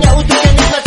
Nhậu.